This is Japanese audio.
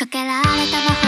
かけられた魔